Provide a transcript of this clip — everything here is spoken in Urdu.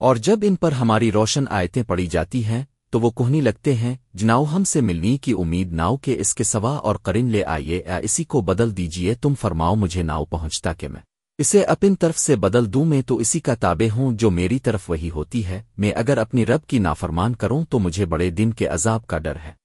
اور جب ان پر ہماری روشن آیتیں پڑی جاتی ہیں، تو وہ کوہنی لگتے ہیں، جناؤ ہم سے ملنی کی امید ناؤ کے اس کے سوا اور قرن لے آئیے یا اسی کو بدل دیجیے تم فرماؤ مجھے ناؤ پہنچتا کہ میں اسے اپن طرف سے بدل دوں میں تو اسی کا تابع ہوں جو میری طرف وہی ہوتی ہے، میں اگر اپنی رب کی نافرمان کروں تو مجھے بڑے دن کے عذاب کا ڈر ہے۔